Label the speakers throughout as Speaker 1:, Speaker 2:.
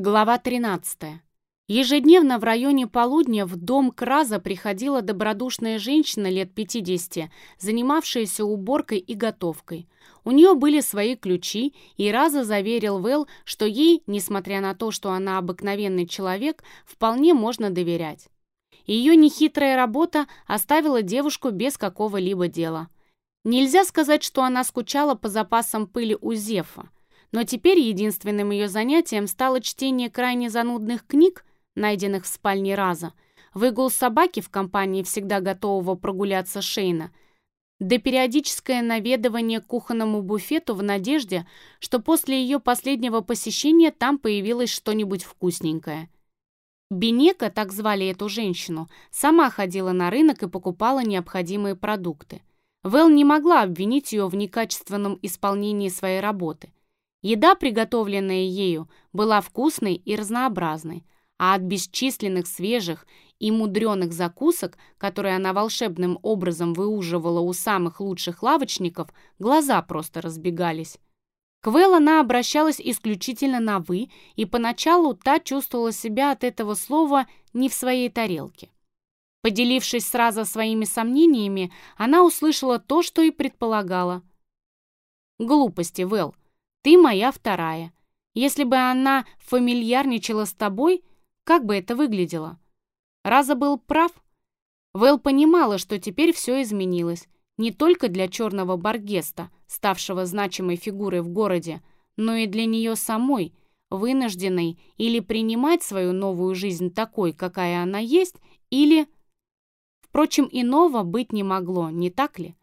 Speaker 1: Глава 13. Ежедневно в районе полудня в дом Краза приходила добродушная женщина лет 50, занимавшаяся уборкой и готовкой. У нее были свои ключи, и Раза заверил Вэл, что ей, несмотря на то, что она обыкновенный человек, вполне можно доверять. Ее нехитрая работа оставила девушку без какого-либо дела. Нельзя сказать, что она скучала по запасам пыли у Зефа, но теперь единственным ее занятием стало чтение крайне занудных книг, найденных в спальне Раза, выгул собаки в компании всегда готового прогуляться Шейна, да периодическое наведывание к кухонному буфету в надежде, что после ее последнего посещения там появилось что-нибудь вкусненькое. Бенека, так звали эту женщину, сама ходила на рынок и покупала необходимые продукты. Вэл не могла обвинить ее в некачественном исполнении своей работы. Еда, приготовленная ею, была вкусной и разнообразной, а от бесчисленных свежих и мудреных закусок, которые она волшебным образом выуживала у самых лучших лавочников, глаза просто разбегались. К Вэл она обращалась исключительно на «вы», и поначалу та чувствовала себя от этого слова не в своей тарелке. Поделившись сразу своими сомнениями, она услышала то, что и предполагала. «Глупости, Вэл. Ты моя вторая. Если бы она фамильярничала с тобой, как бы это выглядело? Раза был прав. Вэл понимала, что теперь все изменилось. Не только для черного Баргеста, ставшего значимой фигурой в городе, но и для нее самой, вынужденной или принимать свою новую жизнь такой, какая она есть, или... Впрочем, иного быть не могло, не так ли?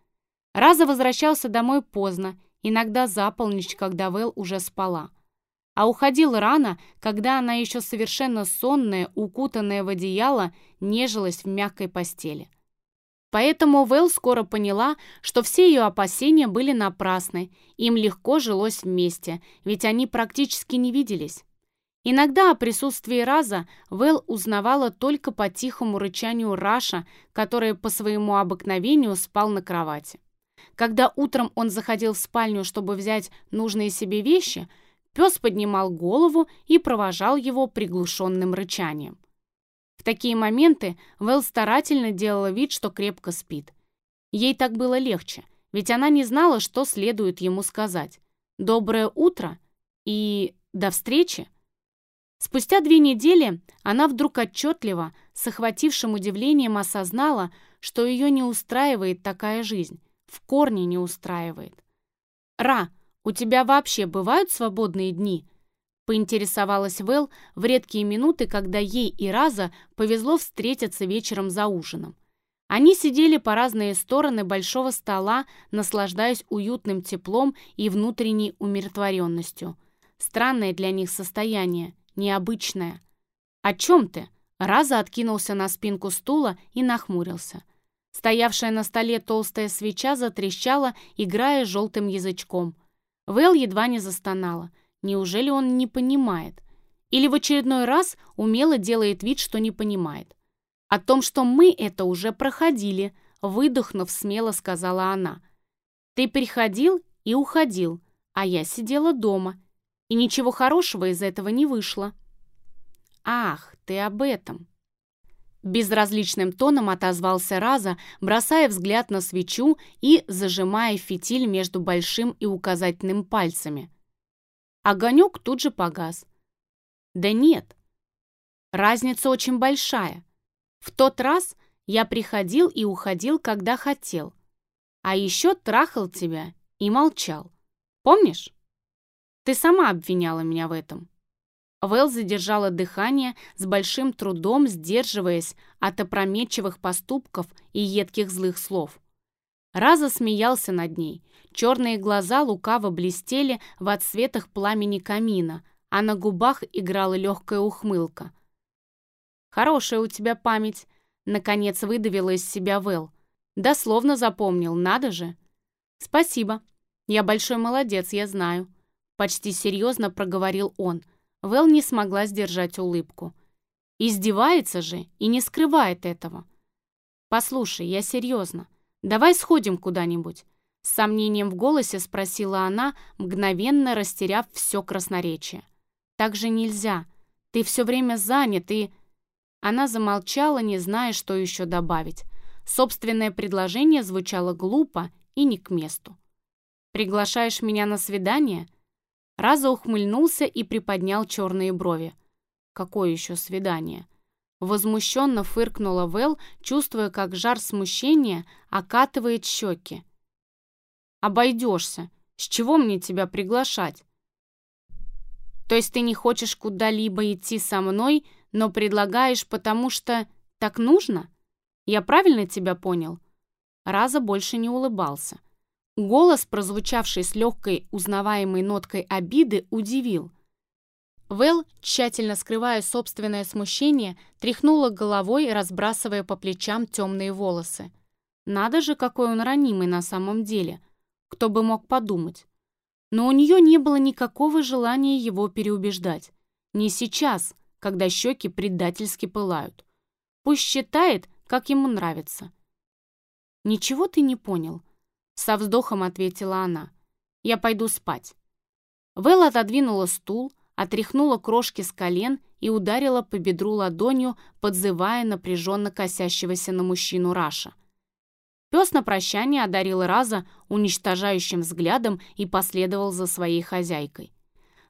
Speaker 1: Раза возвращался домой поздно иногда за полночь, когда Вэл уже спала. А уходил рано, когда она еще совершенно сонная, укутанная в одеяло, нежилась в мягкой постели. Поэтому Вэл скоро поняла, что все ее опасения были напрасны, им легко жилось вместе, ведь они практически не виделись. Иногда о присутствии Раза Вэл узнавала только по тихому рычанию Раша, который по своему обыкновению спал на кровати. Когда утром он заходил в спальню, чтобы взять нужные себе вещи, пес поднимал голову и провожал его приглушенным рычанием. В такие моменты Вэл старательно делала вид, что крепко спит. Ей так было легче, ведь она не знала, что следует ему сказать. «Доброе утро» и «До встречи». Спустя две недели она вдруг отчетливо, с охватившим удивлением осознала, что ее не устраивает такая жизнь, в корне не устраивает. «Ра, у тебя вообще бывают свободные дни?» поинтересовалась Вэл в редкие минуты, когда ей и Раза повезло встретиться вечером за ужином. Они сидели по разные стороны большого стола, наслаждаясь уютным теплом и внутренней умиротворенностью. Странное для них состояние, необычное. «О чем ты?» Раза откинулся на спинку стула и нахмурился. Стоявшая на столе толстая свеча затрещала, играя желтым язычком. Вэл едва не застонала. Неужели он не понимает? Или в очередной раз умело делает вид, что не понимает? О том, что мы это уже проходили, выдохнув, смело сказала она. Ты приходил и уходил, а я сидела дома, и ничего хорошего из этого не вышло. Ах, ты об этом. Безразличным тоном отозвался Раза, бросая взгляд на свечу и зажимая фитиль между большим и указательным пальцами. Огонек тут же погас. Да нет, разница очень большая. В тот раз я приходил и уходил, когда хотел. А еще трахал тебя и молчал. Помнишь? Ты сама обвиняла меня в этом. Вэл задержала дыхание, с большим трудом сдерживаясь от опрометчивых поступков и едких злых слов. Раза смеялся над ней. Черные глаза лукаво блестели в отсветах пламени камина, а на губах играла легкая ухмылка. «Хорошая у тебя память», — наконец выдавила из себя Вэл. «Дословно запомнил, надо же». «Спасибо. Я большой молодец, я знаю», — почти серьезно проговорил он — Вэл не смогла сдержать улыбку. Издевается же и не скрывает этого. «Послушай, я серьезно. Давай сходим куда-нибудь». С сомнением в голосе спросила она, мгновенно растеряв все красноречие. «Так же нельзя. Ты все время занят и...» Она замолчала, не зная, что еще добавить. Собственное предложение звучало глупо и не к месту. «Приглашаешь меня на свидание?» Раза ухмыльнулся и приподнял черные брови. «Какое еще свидание?» Возмущенно фыркнула Вэл, чувствуя, как жар смущения окатывает щеки. «Обойдешься. С чего мне тебя приглашать?» «То есть ты не хочешь куда-либо идти со мной, но предлагаешь, потому что так нужно? Я правильно тебя понял?» Раза больше не улыбался. Голос, прозвучавший с легкой узнаваемой ноткой обиды, удивил. Вэл, тщательно скрывая собственное смущение, тряхнула головой, разбрасывая по плечам темные волосы. Надо же, какой он ранимый на самом деле. Кто бы мог подумать. Но у нее не было никакого желания его переубеждать. Не сейчас, когда щеки предательски пылают. Пусть считает, как ему нравится. «Ничего ты не понял», со вздохом ответила она. «Я пойду спать». Вэл отодвинула стул, отряхнула крошки с колен и ударила по бедру ладонью, подзывая напряженно косящегося на мужчину Раша. Пес на прощание одарил Раза уничтожающим взглядом и последовал за своей хозяйкой.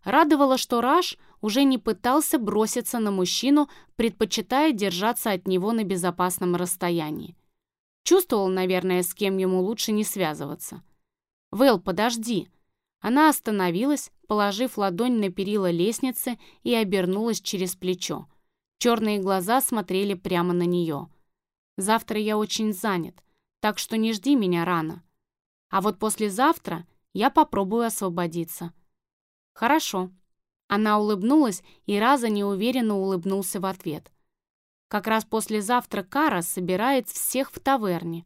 Speaker 1: Радовало, что Раш уже не пытался броситься на мужчину, предпочитая держаться от него на безопасном расстоянии. Чувствовал, наверное, с кем ему лучше не связываться. «Вэл, подожди!» Она остановилась, положив ладонь на перила лестницы и обернулась через плечо. Черные глаза смотрели прямо на нее. «Завтра я очень занят, так что не жди меня рано. А вот послезавтра я попробую освободиться». «Хорошо». Она улыбнулась, и Раза неуверенно улыбнулся в ответ. Как раз послезавтра Кара собирает всех в таверне.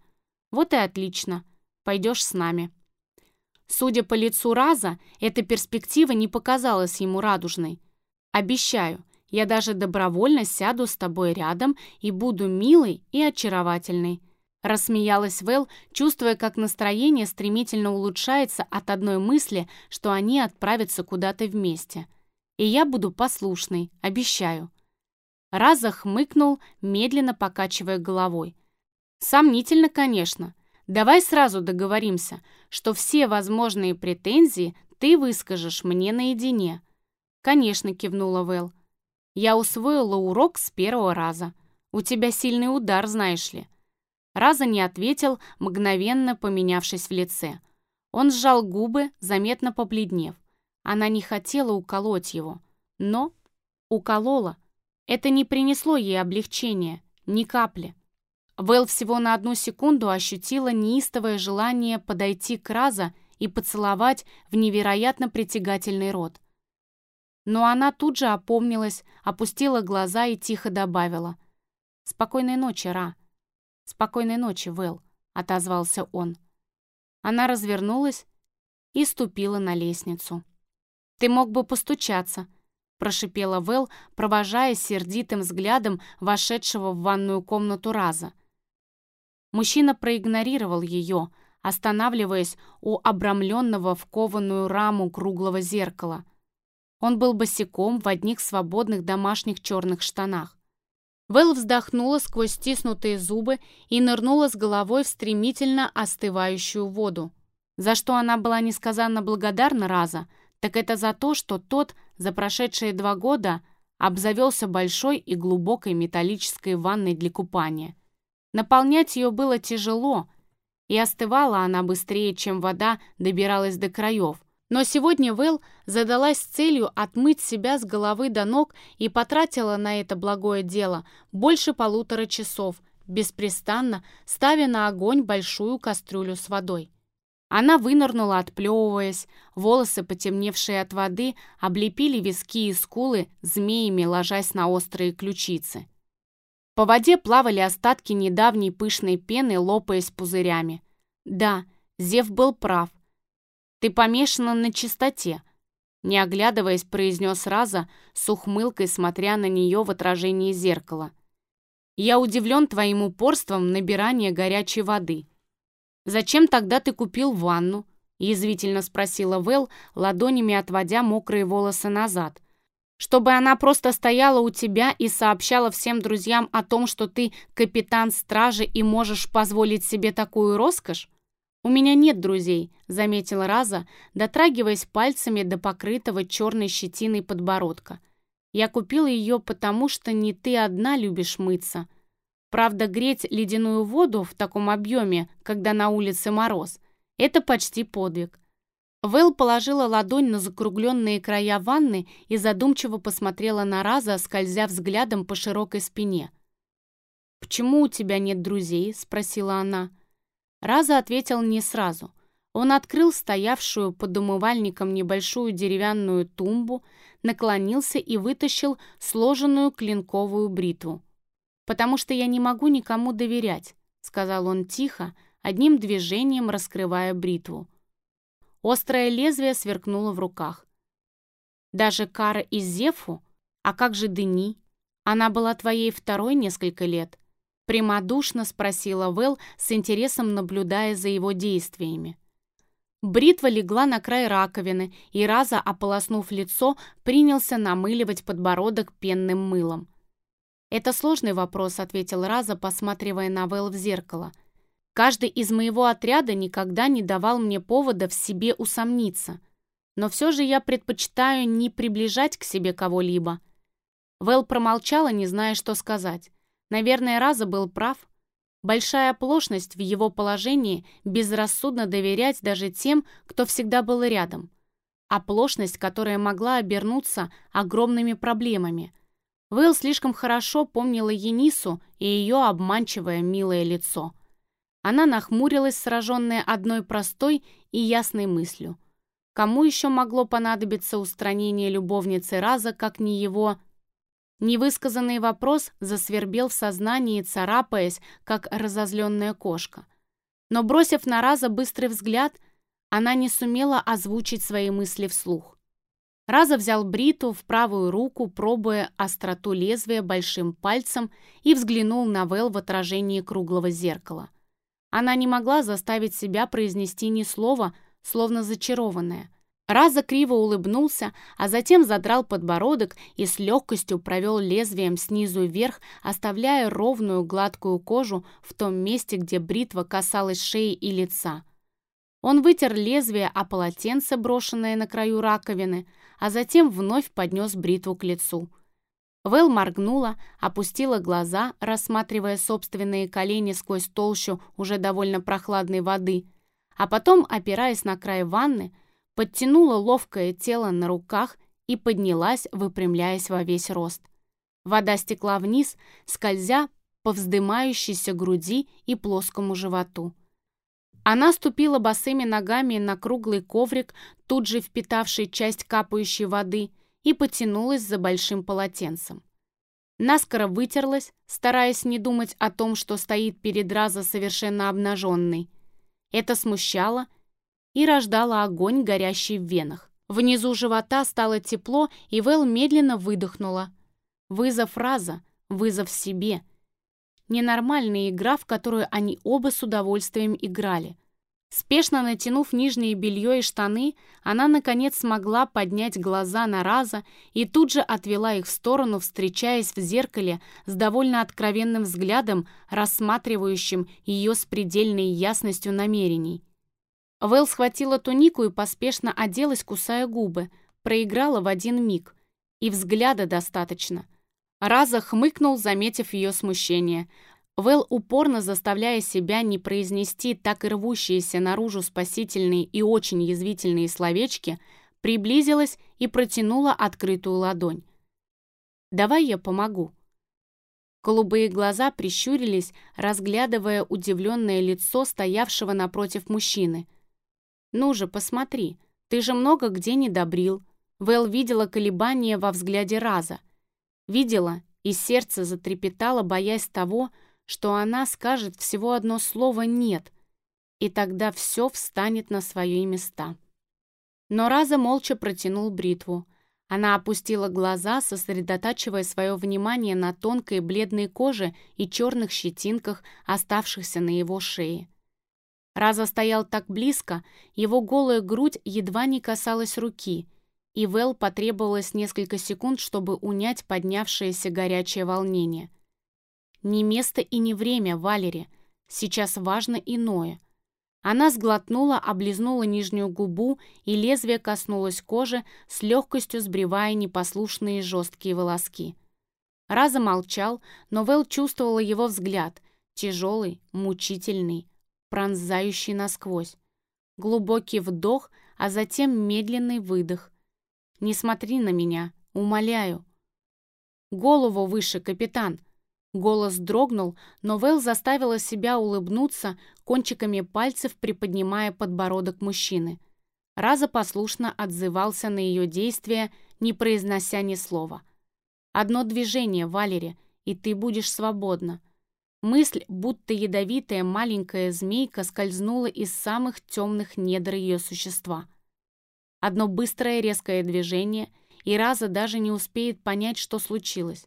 Speaker 1: Вот и отлично. Пойдешь с нами». Судя по лицу Раза, эта перспектива не показалась ему радужной. «Обещаю, я даже добровольно сяду с тобой рядом и буду милой и очаровательной». Рассмеялась Вэл, чувствуя, как настроение стремительно улучшается от одной мысли, что они отправятся куда-то вместе. «И я буду послушной, обещаю». Раза хмыкнул, медленно покачивая головой. «Сомнительно, конечно. Давай сразу договоримся, что все возможные претензии ты выскажешь мне наедине». «Конечно», — кивнула Вэл. «Я усвоила урок с первого раза. У тебя сильный удар, знаешь ли». Раза не ответил, мгновенно поменявшись в лице. Он сжал губы, заметно побледнев. Она не хотела уколоть его, но уколола. Это не принесло ей облегчения, ни капли. Вэл всего на одну секунду ощутила неистовое желание подойти к Раза и поцеловать в невероятно притягательный рот. Но она тут же опомнилась, опустила глаза и тихо добавила. «Спокойной ночи, Ра». «Спокойной ночи, Вэл», — отозвался он. Она развернулась и ступила на лестницу. «Ты мог бы постучаться», прошипела Вэл, провожая сердитым взглядом вошедшего в ванную комнату Раза. Мужчина проигнорировал ее, останавливаясь у обрамленного в кованую раму круглого зеркала. Он был босиком в одних свободных домашних черных штанах. Вэл вздохнула сквозь стиснутые зубы и нырнула с головой в стремительно остывающую воду. За что она была несказанно благодарна Раза, так это за то, что тот за прошедшие два года обзавелся большой и глубокой металлической ванной для купания. Наполнять ее было тяжело, и остывала она быстрее, чем вода добиралась до краев. Но сегодня Вэл задалась целью отмыть себя с головы до ног и потратила на это благое дело больше полутора часов, беспрестанно ставя на огонь большую кастрюлю с водой. Она вынырнула, отплевываясь, волосы, потемневшие от воды, облепили виски и скулы, змеями ложась на острые ключицы. По воде плавали остатки недавней пышной пены, лопаясь пузырями. Да, Зев был прав. «Ты помешана на чистоте», — не оглядываясь, произнес Раза, с ухмылкой смотря на нее в отражении зеркала. «Я удивлен твоим упорством набирания горячей воды». «Зачем тогда ты купил ванну?» — язвительно спросила Вэл, ладонями отводя мокрые волосы назад. Чтобы она просто стояла у тебя и сообщала всем друзьям о том, что ты капитан стражи и можешь позволить себе такую роскошь? «У меня нет друзей», — заметила Раза, дотрагиваясь пальцами до покрытого черной щетиной подбородка. «Я купила ее, потому что не ты одна любишь мыться. Правда, греть ледяную воду в таком объеме, когда на улице мороз, это почти подвиг. Вэл положила ладонь на закругленные края ванны и задумчиво посмотрела на Раза, скользя взглядом по широкой спине. «Почему у тебя нет друзей?» — спросила она. Раза ответил не сразу. Он открыл стоявшую под умывальником небольшую деревянную тумбу, наклонился и вытащил сложенную клинковую бритву. «Потому что я не могу никому доверять», — сказал он тихо, одним движением раскрывая бритву. Острое лезвие сверкнуло в руках. «Даже Кара и Зефу? А как же Дени? Она была твоей второй несколько лет?» Прямодушно спросила Вэл, с интересом наблюдая за его действиями. Бритва легла на край раковины, и Раза, ополоснув лицо, принялся намыливать подбородок пенным мылом. «Это сложный вопрос», — ответил Раза, посматривая на Вэл в зеркало — Каждый из моего отряда никогда не давал мне повода в себе усомниться. Но все же я предпочитаю не приближать к себе кого-либо. Вэл промолчала, не зная, что сказать. Наверное, Раза был прав. Большая оплошность в его положении безрассудно доверять даже тем, кто всегда был рядом. Оплошность, которая могла обернуться огромными проблемами. Вэл слишком хорошо помнила Енису и ее обманчивое милое лицо. Она нахмурилась, сраженная одной простой и ясной мыслью. Кому еще могло понадобиться устранение любовницы Раза, как не его? Невысказанный вопрос засвербел в сознании, царапаясь, как разозленная кошка. Но, бросив на Раза быстрый взгляд, она не сумела озвучить свои мысли вслух. Раза взял бриту в правую руку, пробуя остроту лезвия большим пальцем и взглянул на Вэл в отражении круглого зеркала. Она не могла заставить себя произнести ни слова, словно зачарованная. Раза криво улыбнулся, а затем задрал подбородок и с легкостью провел лезвием снизу вверх, оставляя ровную гладкую кожу в том месте, где бритва касалась шеи и лица. Он вытер лезвие о полотенце, брошенное на краю раковины, а затем вновь поднес бритву к лицу. Вэл моргнула, опустила глаза, рассматривая собственные колени сквозь толщу уже довольно прохладной воды, а потом, опираясь на край ванны, подтянула ловкое тело на руках и поднялась, выпрямляясь во весь рост. Вода стекла вниз, скользя по вздымающейся груди и плоскому животу. Она ступила босыми ногами на круглый коврик, тут же впитавший часть капающей воды, и потянулась за большим полотенцем. Наскоро вытерлась, стараясь не думать о том, что стоит перед Раза совершенно обнаженной. Это смущало и рождало огонь, горящий в венах. Внизу живота стало тепло, и Вэл медленно выдохнула. Вызов Раза, вызов себе. Ненормальная игра, в которую они оба с удовольствием играли — Спешно натянув нижнее белье и штаны, она, наконец, смогла поднять глаза на Раза и тут же отвела их в сторону, встречаясь в зеркале с довольно откровенным взглядом, рассматривающим ее с предельной ясностью намерений. Вэл схватила тунику и поспешно оделась, кусая губы, проиграла в один миг. И взгляда достаточно. Раза хмыкнул, заметив ее смущение – Вэл, упорно заставляя себя не произнести так и рвущиеся наружу спасительные и очень язвительные словечки, приблизилась и протянула открытую ладонь. «Давай я помогу». Голубые глаза прищурились, разглядывая удивленное лицо стоявшего напротив мужчины. «Ну же, посмотри, ты же много где не добрил». Вэл видела колебания во взгляде Раза. Видела, и сердце затрепетало, боясь того, что она скажет всего одно слово «нет», и тогда все встанет на свои места. Но Раза молча протянул бритву. Она опустила глаза, сосредотачивая свое внимание на тонкой бледной коже и черных щетинках, оставшихся на его шее. Раза стоял так близко, его голая грудь едва не касалась руки, и Вэл потребовалось несколько секунд, чтобы унять поднявшееся горячее волнение. «Не место и не время, Валери. Сейчас важно иное». Она сглотнула, облизнула нижнюю губу, и лезвие коснулось кожи, с легкостью сбривая непослушные жесткие волоски. Раза молчал, но Вэл чувствовала его взгляд, тяжелый, мучительный, пронзающий насквозь. Глубокий вдох, а затем медленный выдох. «Не смотри на меня, умоляю». «Голову выше, капитан!» Голос дрогнул, но Вэл заставила себя улыбнуться, кончиками пальцев приподнимая подбородок мужчины. Раза послушно отзывался на ее действия, не произнося ни слова. «Одно движение, Валери, и ты будешь свободна». Мысль, будто ядовитая маленькая змейка, скользнула из самых темных недр ее существа. Одно быстрое резкое движение, и Раза даже не успеет понять, что случилось.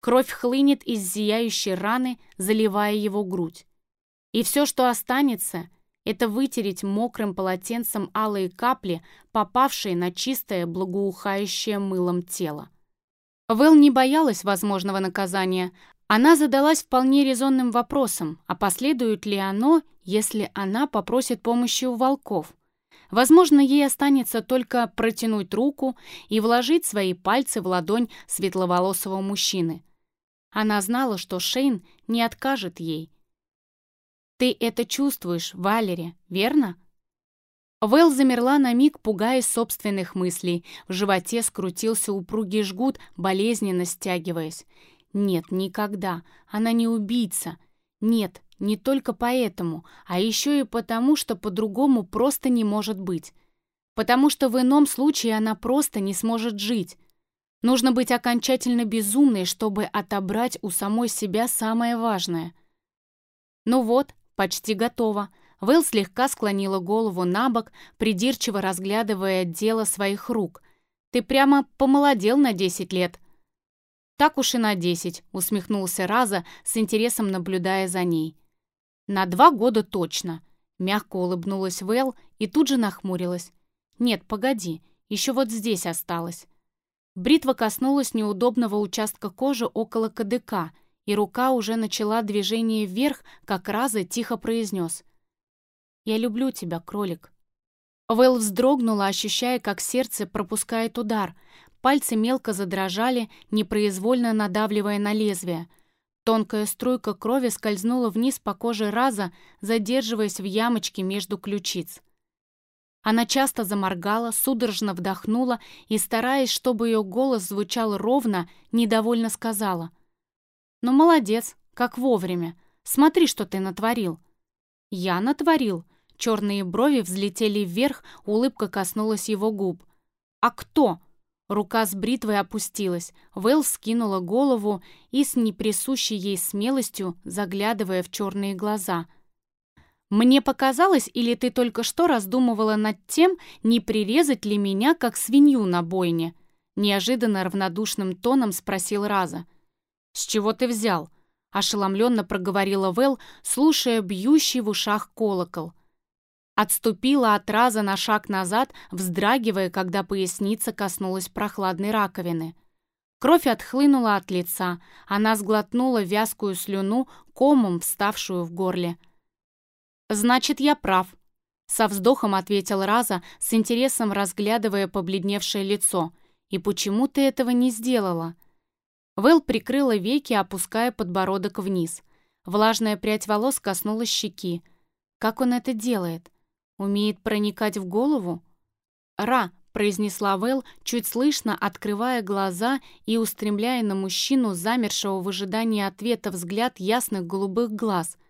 Speaker 1: Кровь хлынет из зияющей раны, заливая его грудь. И все, что останется, это вытереть мокрым полотенцем алые капли, попавшие на чистое, благоухающее мылом тело. Вэл не боялась возможного наказания. Она задалась вполне резонным вопросом, а последует ли оно, если она попросит помощи у волков. Возможно, ей останется только протянуть руку и вложить свои пальцы в ладонь светловолосого мужчины. Она знала, что Шейн не откажет ей. «Ты это чувствуешь, Валери, верно?» Вэл замерла на миг, пугаясь собственных мыслей. В животе скрутился упругий жгут, болезненно стягиваясь. «Нет, никогда. Она не убийца. Нет, не только поэтому, а еще и потому, что по-другому просто не может быть. Потому что в ином случае она просто не сможет жить. Нужно быть окончательно безумной, чтобы отобрать у самой себя самое важное. Ну вот, почти готово. Вэл слегка склонила голову на бок, придирчиво разглядывая дело своих рук. «Ты прямо помолодел на десять лет». «Так уж и на десять», — усмехнулся Раза, с интересом наблюдая за ней. «На два года точно», — мягко улыбнулась Вэл и тут же нахмурилась. «Нет, погоди, еще вот здесь осталось». Бритва коснулась неудобного участка кожи около КДК, и рука уже начала движение вверх, как Раза тихо произнес. «Я люблю тебя, кролик». Вэл вздрогнула, ощущая, как сердце пропускает удар. Пальцы мелко задрожали, непроизвольно надавливая на лезвие. Тонкая струйка крови скользнула вниз по коже Раза, задерживаясь в ямочке между ключиц. Она часто заморгала, судорожно вдохнула и, стараясь, чтобы ее голос звучал ровно, недовольно сказала. «Ну, молодец, как вовремя. Смотри, что ты натворил». «Я натворил?» Черные брови взлетели вверх, улыбка коснулась его губ. «А кто?» Рука с бритвой опустилась. Вэл скинула голову и с неприсущей ей смелостью, заглядывая в черные глаза – «Мне показалось, или ты только что раздумывала над тем, не прирезать ли меня, как свинью на бойне?» Неожиданно равнодушным тоном спросил Раза. «С чего ты взял?» Ошеломленно проговорила Вэл, слушая бьющий в ушах колокол. Отступила от Раза на шаг назад, вздрагивая, когда поясница коснулась прохладной раковины. Кровь отхлынула от лица, она сглотнула вязкую слюну, комом вставшую в горле. «Значит, я прав», — со вздохом ответил Раза, с интересом разглядывая побледневшее лицо. «И почему ты этого не сделала?» Вэл прикрыла веки, опуская подбородок вниз. Влажная прядь волос коснулась щеки. Как он это делает? Умеет проникать в голову? «Ра», — произнесла Вэл, чуть слышно, открывая глаза и устремляя на мужчину, замершего в ожидании ответа взгляд ясных голубых глаз —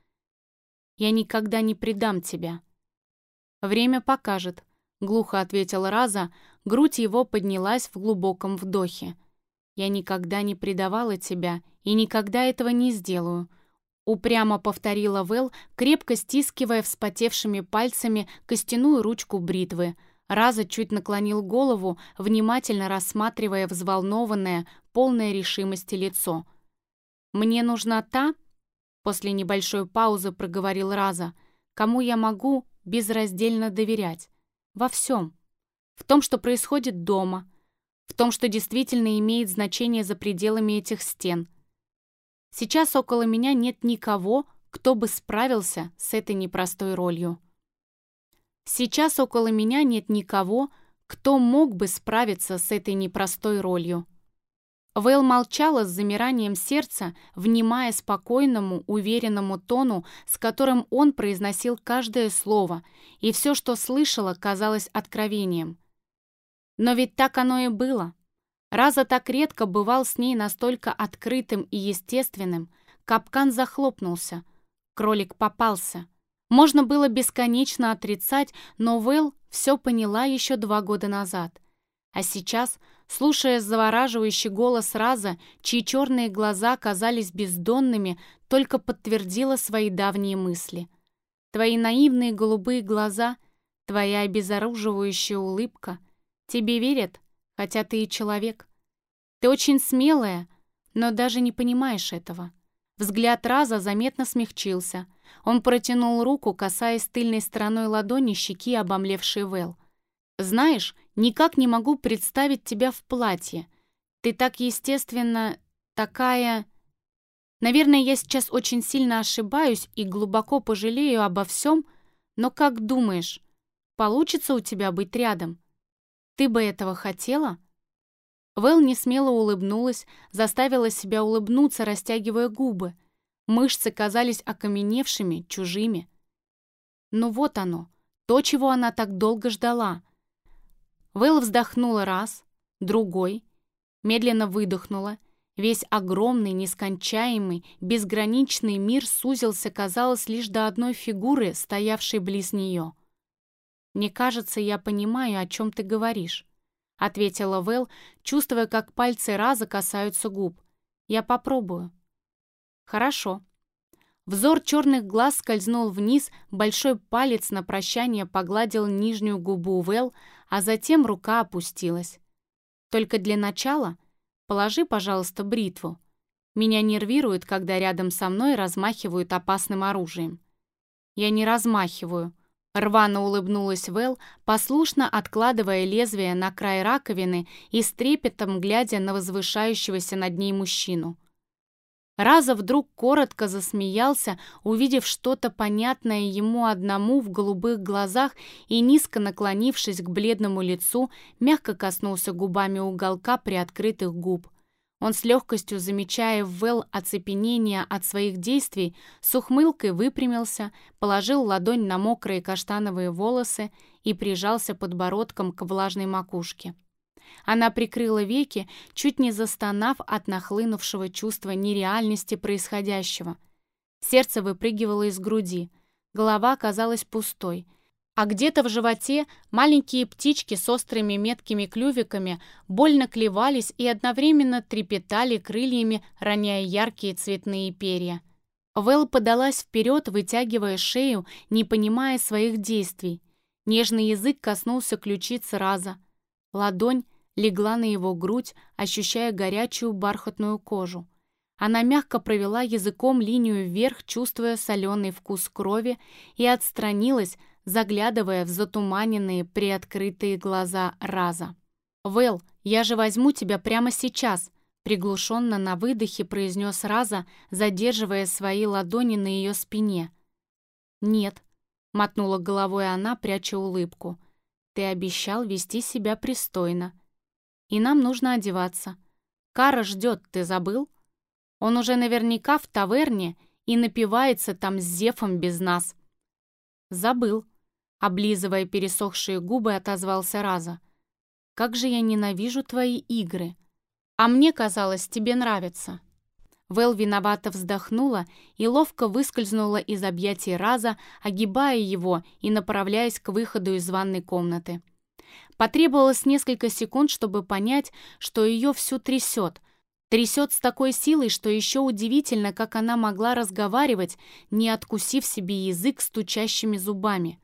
Speaker 1: я никогда не предам тебя». «Время покажет», — глухо ответил Раза, грудь его поднялась в глубоком вдохе. «Я никогда не предавала тебя и никогда этого не сделаю», — упрямо повторила Вэл, крепко стискивая вспотевшими пальцами костяную ручку бритвы. Раза чуть наклонил голову, внимательно рассматривая взволнованное, полное решимости лицо. «Мне нужна та, После небольшой паузы проговорил Раза. «Кому я могу безраздельно доверять? Во всем. в том, что происходит дома, в том, что действительно имеет значение за пределами этих стен. Сейчас около меня нет никого, кто бы справился с этой непростой ролью. Сейчас около меня нет никого, кто мог бы справиться с этой непростой ролью. Вэл молчала с замиранием сердца, внимая спокойному, уверенному тону, с которым он произносил каждое слово, и все, что слышала, казалось откровением. Но ведь так оно и было. Раза так редко бывал с ней настолько открытым и естественным, капкан захлопнулся, кролик попался. Можно было бесконечно отрицать, но Вэл все поняла еще два года назад. А сейчас Слушая завораживающий голос Раза, чьи черные глаза казались бездонными, только подтвердила свои давние мысли. Твои наивные голубые глаза, твоя обезоруживающая улыбка. Тебе верят, хотя ты и человек. Ты очень смелая, но даже не понимаешь этого. Взгляд Раза заметно смягчился. Он протянул руку, касаясь тыльной стороной ладони щеки обомлевшей Вэл. «Знаешь, Никак не могу представить тебя в платье. Ты так естественно такая... Наверное, я сейчас очень сильно ошибаюсь и глубоко пожалею обо всем, но как думаешь, получится у тебя быть рядом? Ты бы этого хотела?» Вэл несмело улыбнулась, заставила себя улыбнуться, растягивая губы. Мышцы казались окаменевшими, чужими. Ну вот оно, то, чего она так долго ждала — Вэл вздохнула раз, другой, медленно выдохнула. Весь огромный, нескончаемый, безграничный мир сузился, казалось, лишь до одной фигуры, стоявшей близ нее. «Мне кажется, я понимаю, о чем ты говоришь», — ответила Вэл, чувствуя, как пальцы Раза касаются губ. «Я попробую». «Хорошо», Взор черных глаз скользнул вниз, большой палец на прощание погладил нижнюю губу Вэл, а затем рука опустилась. «Только для начала положи, пожалуйста, бритву. Меня нервирует, когда рядом со мной размахивают опасным оружием». «Я не размахиваю», — рвано улыбнулась Вэл, послушно откладывая лезвие на край раковины и с трепетом глядя на возвышающегося над ней мужчину. Раза вдруг коротко засмеялся, увидев что-то понятное ему одному в голубых глазах и, низко наклонившись к бледному лицу, мягко коснулся губами уголка приоткрытых губ. Он с легкостью, замечая в Вэл оцепенение от своих действий, с ухмылкой выпрямился, положил ладонь на мокрые каштановые волосы и прижался подбородком к влажной макушке. Она прикрыла веки, чуть не застонав от нахлынувшего чувства нереальности происходящего. Сердце выпрыгивало из груди, голова казалась пустой, а где-то в животе маленькие птички с острыми меткими клювиками больно клевались и одновременно трепетали крыльями, роняя яркие цветные перья. Вэл подалась вперед, вытягивая шею, не понимая своих действий. Нежный язык коснулся ключицы раза. Ладонь легла на его грудь, ощущая горячую бархатную кожу. Она мягко провела языком линию вверх, чувствуя соленый вкус крови, и отстранилась, заглядывая в затуманенные, приоткрытые глаза Раза. «Вэл, я же возьму тебя прямо сейчас», приглушенно на выдохе произнес Раза, задерживая свои ладони на ее спине. «Нет», — мотнула головой она, пряча улыбку. «Ты обещал вести себя пристойно и нам нужно одеваться. Кара ждет, ты забыл? Он уже наверняка в таверне и напивается там с Зефом без нас. Забыл. Облизывая пересохшие губы, отозвался Раза. Как же я ненавижу твои игры. А мне казалось, тебе нравится. Вэл виновато вздохнула и ловко выскользнула из объятий Раза, огибая его и направляясь к выходу из ванной комнаты. Потребовалось несколько секунд, чтобы понять, что ее всю трясет. Трясет с такой силой, что еще удивительно, как она могла разговаривать, не откусив себе язык стучащими зубами.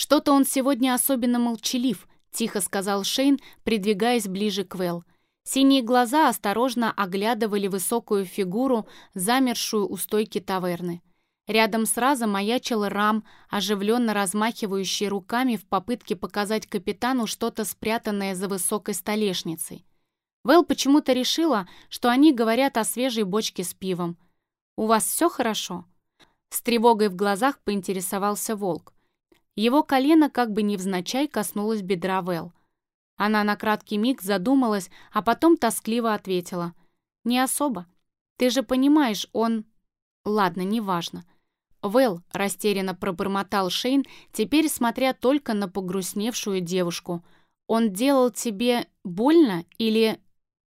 Speaker 1: «Что-то он сегодня особенно молчалив», — тихо сказал Шейн, придвигаясь ближе к Вэл. Синие глаза осторожно оглядывали высокую фигуру, замершую у стойки таверны. Рядом с Разом маячил Рам, оживленно размахивающий руками в попытке показать капитану что-то спрятанное за высокой столешницей. Вэл почему-то решила, что они говорят о свежей бочке с пивом. «У вас все хорошо?» С тревогой в глазах поинтересовался волк. Его колено как бы невзначай коснулось бедра Вэл. Она на краткий миг задумалась, а потом тоскливо ответила. «Не особо. Ты же понимаешь, он...» «Ладно, неважно. Вэл растерянно пробормотал Шейн, теперь смотря только на погрустневшую девушку. «Он делал тебе больно или...»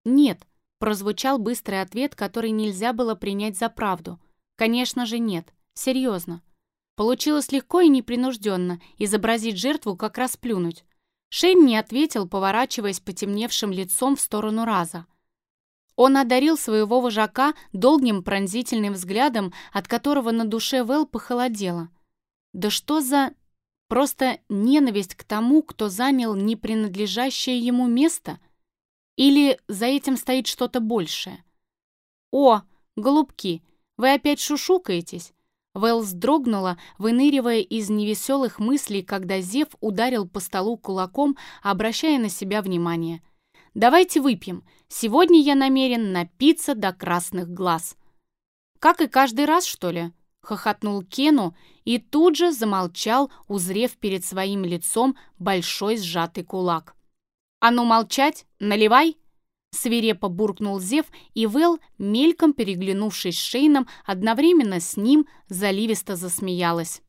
Speaker 1: «Нет», — прозвучал быстрый ответ, который нельзя было принять за правду. «Конечно же нет. Серьезно». Получилось легко и непринужденно изобразить жертву, как раз плюнуть. Шейн не ответил, поворачиваясь потемневшим лицом в сторону Раза. Он одарил своего вожака долгим пронзительным взглядом, от которого на душе Вэл похолодело. Да что за... Просто ненависть к тому, кто занял непринадлежащее ему место? Или за этим стоит что-то большее? «О, голубки, вы опять шушукаетесь?» Вэл вздрогнула, выныривая из невеселых мыслей, когда Зев ударил по столу кулаком, обращая на себя внимание. Давайте выпьем. Сегодня я намерен напиться до красных глаз». «Как и каждый раз, что ли?» — хохотнул Кену и тут же замолчал, узрев перед своим лицом большой сжатый кулак. «А ну молчать! Наливай!» Свирепо буркнул Зев, и Вэл, мельком переглянувшись с Шейном, одновременно с ним заливисто засмеялась.